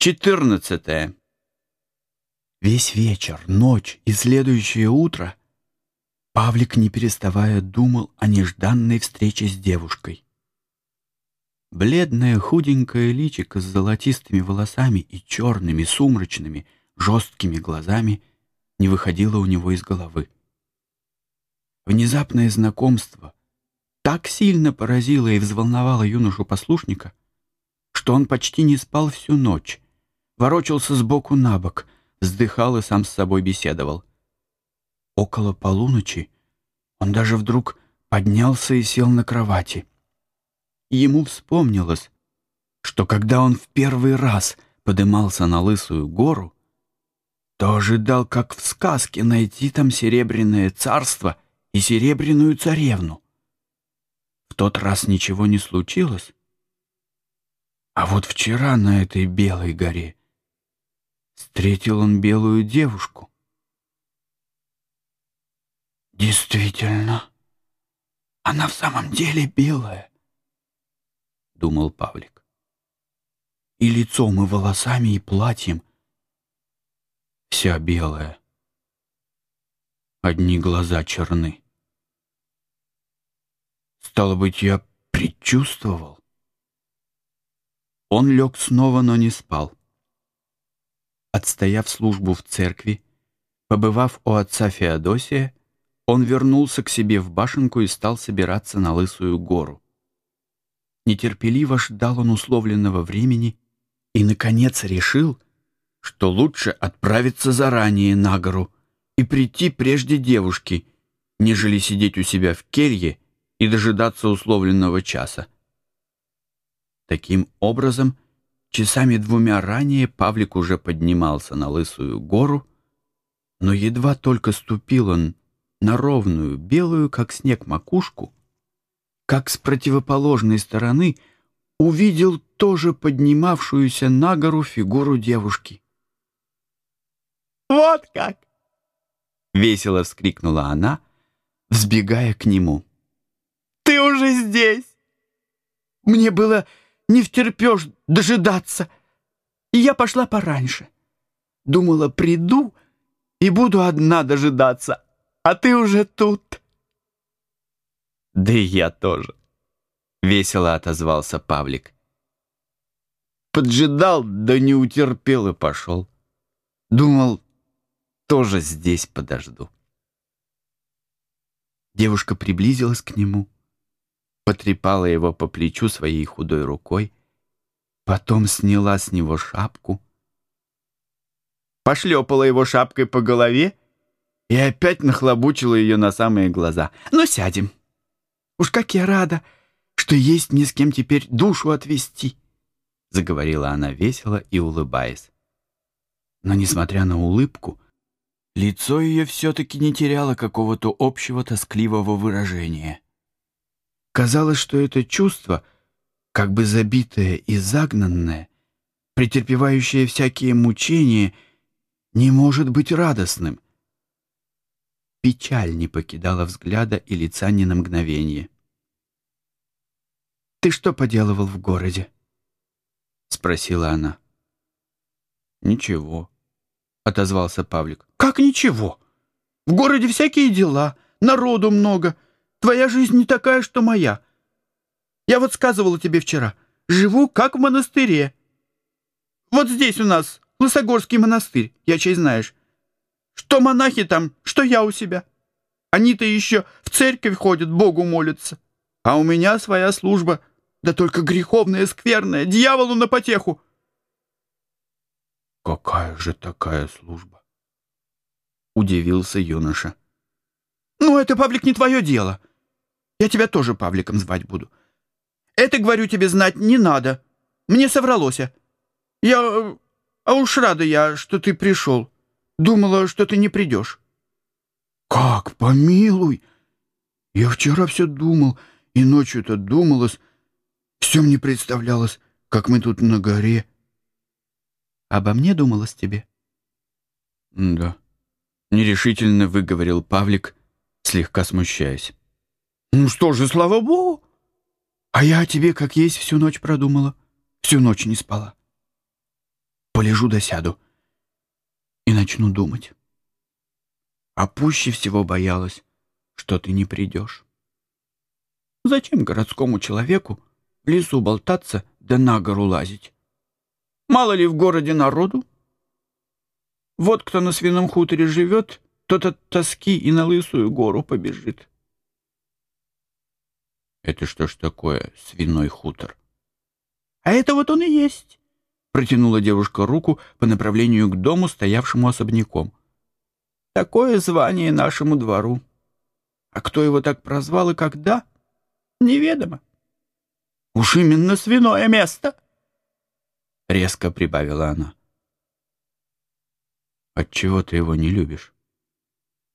14. Весь вечер, ночь и следующее утро Павлик, не переставая, думал о нежданной встрече с девушкой. Бледное худенькое личико с золотистыми волосами и черными, сумрачными, жесткими глазами не выходило у него из головы. Внезапное знакомство так сильно поразило и взволновало юношу-послушника, что он почти не спал всю ночь, ворочался сбоку на бок, вздыхал и сам с собой беседовал. Около полуночи он даже вдруг поднялся и сел на кровати. Ему вспомнилось, что когда он в первый раз подымался на Лысую гору, то ожидал, как в сказке, найти там серебряное царство и серебряную царевну. В тот раз ничего не случилось, а вот вчера на этой белой горе встретил он белую девушку. «Действительно, она в самом деле белая», — думал Павлик. «И лицом, и волосами, и платьем вся белая. Одни глаза черны. Стало быть, я предчувствовал. Он лег снова, но не спал. Отстояв службу в церкви, побывав у отца Феодосия, он вернулся к себе в башенку и стал собираться на Лысую гору. Нетерпеливо ждал он условленного времени и, наконец, решил, что лучше отправиться заранее на гору и прийти прежде девушки, нежели сидеть у себя в келье и дожидаться условленного часа. Таким образом, часами двумя ранее Павлик уже поднимался на Лысую гору, но едва только ступил он на ровную, белую, как снег, макушку, как с противоположной стороны увидел тоже поднимавшуюся на гору фигуру девушки. «Вот как!» — весело вскрикнула она, взбегая к нему. «Ты уже здесь! Мне было не втерпешь дожидаться. И я пошла пораньше. Думала, приду и буду одна дожидаться, а ты уже тут. Да и я тоже, — весело отозвался Павлик. Поджидал, да не утерпел и пошел. Думал, тоже здесь подожду. Девушка приблизилась к нему, потрепала его по плечу своей худой рукой, потом сняла с него шапку, пошлепала его шапкой по голове и опять нахлобучила ее на самые глаза. «Ну, сядем. Уж как я рада, что есть мне с кем теперь душу отвести», — заговорила она весело и улыбаясь. Но, несмотря на улыбку, лицо ее все-таки не теряло какого-то общего тоскливого выражения. Казалось, что это чувство, как бы забитое и загнанное, претерпевающее всякие мучения, не может быть радостным. Печаль не покидала взгляда и лица ни на мгновение. «Ты что поделывал в городе?» — спросила она. «Ничего», — отозвался Павлик. «Как ничего? В городе всякие дела, народу много». Твоя жизнь не такая, что моя. Я вот сказывала тебе вчера, живу как в монастыре. Вот здесь у нас Лысогорский монастырь, я чей знаешь. Что монахи там, что я у себя. Они-то еще в церковь ходят, Богу молятся. А у меня своя служба, да только греховная, скверная, дьяволу на потеху. Какая же такая служба? Удивился юноша. Ну, это, Павлик, не твое дело. Я тебя тоже Павликом звать буду. Это, говорю тебе, знать не надо. Мне совралось. Я... А уж рада я, что ты пришел. Думала, что ты не придешь. Как, помилуй. Я вчера все думал, и ночью-то думалось. Все мне представлялось, как мы тут на горе. Обо мне думалось тебе? Да. Нерешительно выговорил Павлик, слегка смущаясь. Ну что же, слава богу. А я о тебе, как есть, всю ночь продумала. Всю ночь не спала. полежу да сяду и начну думать. А пуще всего боялась, что ты не придешь. Зачем городскому человеку в лесу болтаться да на гору лазить? Мало ли в городе народу? Вот кто на свином хуторе живет, тот от тоски и на лысую гору побежит. Это что ж такое свиной хутор? А это вот он и есть. Протянула девушка руку по направлению к дому, стоявшему особняком. Такое звание нашему двору. А кто его так прозвал и когда? Неведомо. Уж именно свиное место. Резко прибавила она. Отчего ты его не любишь?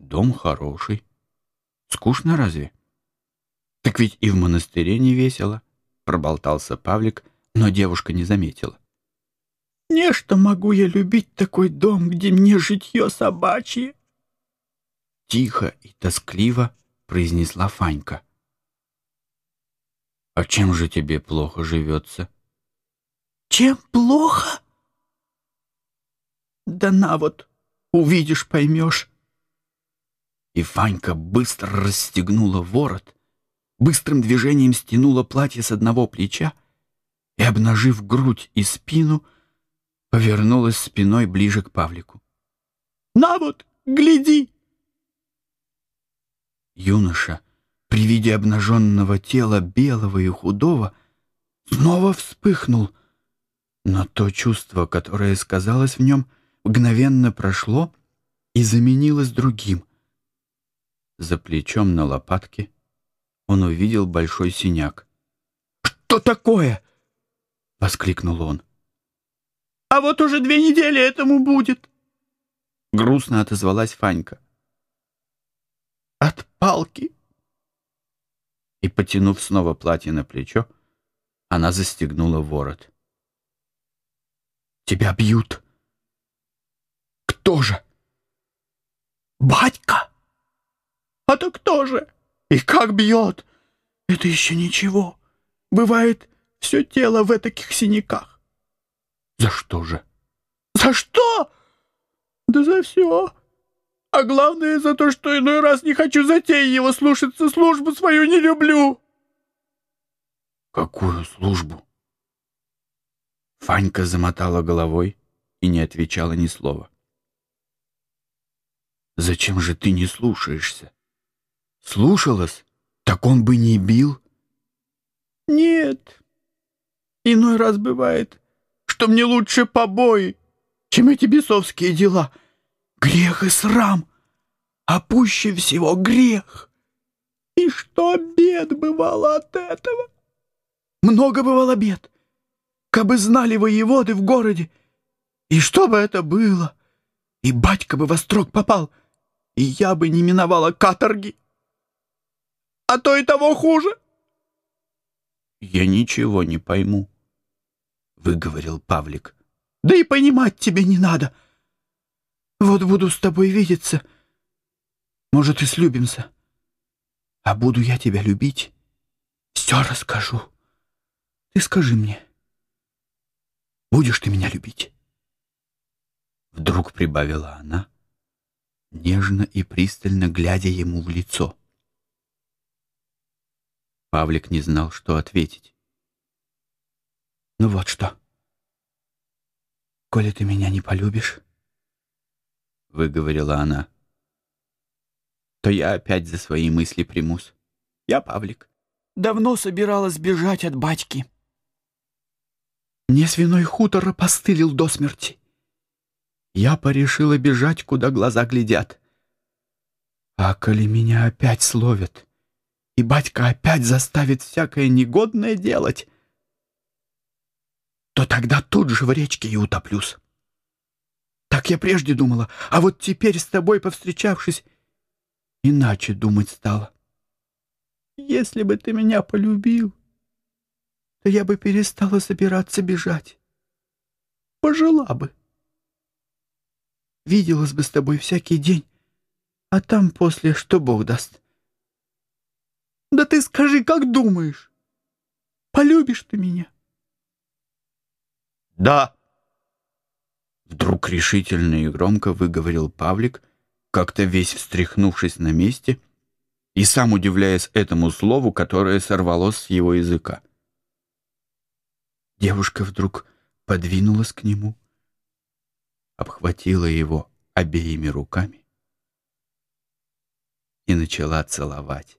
Дом хороший. Скучно разве? Так ведь и в монастыре не весело, проболтался Павлик, но девушка не заметила. Нечто могу я любить такой дом, где мне житье собачье. Тихо и тоскливо произнесла Фанька. «А чем же тебе плохо живется?» «Чем плохо?» «Да на вот, увидишь, поймешь». И Фанька быстро расстегнула ворот, быстрым движением стянула платье с одного плеча и, обнажив грудь и спину, повернулась спиной ближе к Павлику. «На вот, гляди!» Юноша, при виде обнаженного тела белого и худого, снова вспыхнул, но то чувство, которое сказалось в нем, мгновенно прошло и заменилось другим. За плечом на лопатке он увидел большой синяк. «Что такое?» — воскликнул он. «А вот уже две недели этому будет!» Грустно отозвалась Фанька от палки. И, потянув снова платье на плечо, она застегнула ворот. «Тебя бьют!» «Кто же?» «Батька!» «А то кто же? И как бьет?» «Это еще ничего. Бывает все тело в таких синяках». «За что же?» «За что?» «Да за все!» А главное за то, что иной раз не хочу затеи его слушаться, службу свою не люблю. Какую службу? Фанька замотала головой и не отвечала ни слова. Зачем же ты не слушаешься? Слушалась, так он бы не бил. Нет. Иной раз бывает, что мне лучше побои, чем эти бесовские дела — Грех и срам, а пуще всего грех. И что бед бывало от этого? Много бывало бед. Кабы знали воеводы в городе, и что бы это было? И батька бы во строк попал, и я бы не миновала каторги. А то и того хуже. «Я ничего не пойму», — выговорил Павлик. «Да и понимать тебе не надо», вот буду с тобой видеться. Может, и слюбимся. А буду я тебя любить, все расскажу. Ты скажи мне, будешь ты меня любить?» Вдруг прибавила она, нежно и пристально глядя ему в лицо. Павлик не знал, что ответить. «Ну вот что. Коли ты меня не полюбишь, выговорила она, то я опять за свои мысли примусь. Я Павлик. Давно собиралась бежать от батьки. Мне свиной хутор опостылил до смерти. Я порешила бежать, куда глаза глядят. А коли меня опять словят, и батька опять заставит всякое негодное делать, то тогда тут же в речке и утоплюсь. Так я прежде думала, а вот теперь с тобой повстречавшись, иначе думать стала. Если бы ты меня полюбил, то я бы перестала собираться бежать. Пожила бы. Виделась бы с тобой всякий день, а там после что Бог даст. Да ты скажи, как думаешь? Полюбишь ты меня? Да. Вдруг решительно и громко выговорил Павлик, как-то весь встряхнувшись на месте и сам удивляясь этому слову, которое сорвалось с его языка. Девушка вдруг подвинулась к нему, обхватила его обеими руками и начала целовать.